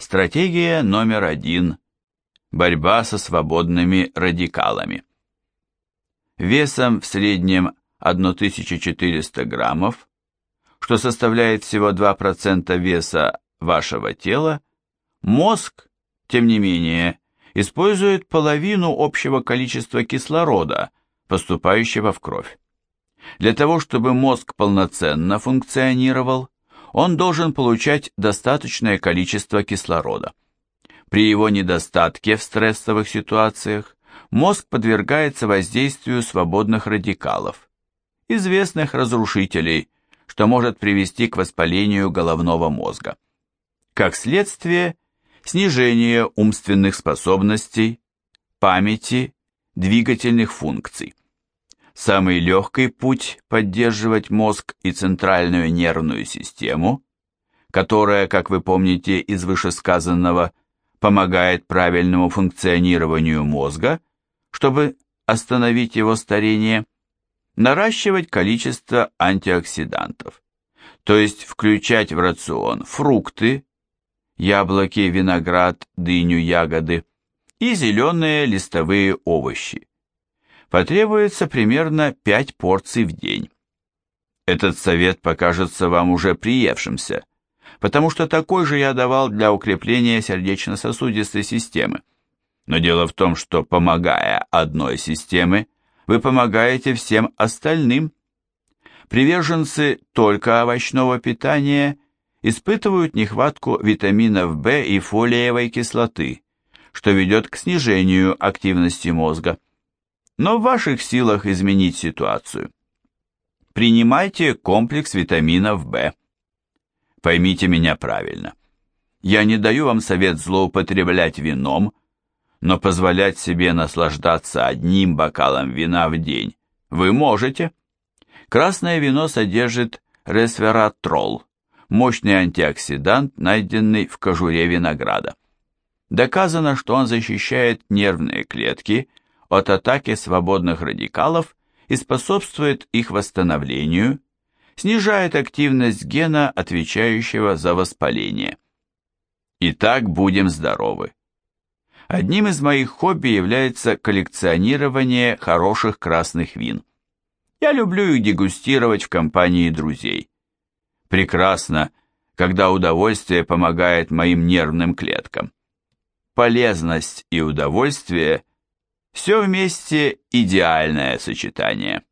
Стратегия номер один. Борьба со свободными радикалами. Весом в среднем 1400 граммов, что составляет всего 2% веса вашего тела, мозг, тем не менее, использует половину общего количества кислорода, поступающего в кровь. Для того, чтобы мозг полноценно функционировал, он должен получать достаточное количество кислорода. При его недостатке в стрессовых ситуациях мозг подвергается воздействию свободных радикалов, известных разрушителей, что может привести к воспалению головного мозга. Как следствие, снижение умственных способностей, памяти, двигательных функций. Самый легкий путь поддерживать мозг и центральную нервную систему, которая, как вы помните из вышесказанного, помогает правильному функционированию мозга, чтобы остановить его старение, наращивать количество антиоксидантов, то есть включать в рацион фрукты, яблоки, виноград, дыню, ягоды и зеленые листовые овощи потребуется примерно 5 порций в день. Этот совет покажется вам уже приевшимся, потому что такой же я давал для укрепления сердечно-сосудистой системы. Но дело в том, что помогая одной системе, вы помогаете всем остальным. Приверженцы только овощного питания испытывают нехватку витаминов В и фолиевой кислоты, что ведет к снижению активности мозга но в ваших силах изменить ситуацию. Принимайте комплекс витаминов В. Поймите меня правильно. Я не даю вам совет злоупотреблять вином, но позволять себе наслаждаться одним бокалом вина в день вы можете. Красное вино содержит ресвератрол, мощный антиоксидант, найденный в кожуре винограда. Доказано, что он защищает нервные клетки от атаки свободных радикалов и способствует их восстановлению, снижает активность гена, отвечающего за воспаление. Итак, будем здоровы. Одним из моих хобби является коллекционирование хороших красных вин. Я люблю их дегустировать в компании друзей. Прекрасно, когда удовольствие помогает моим нервным клеткам. Полезность и удовольствие все вместе идеальное сочетание.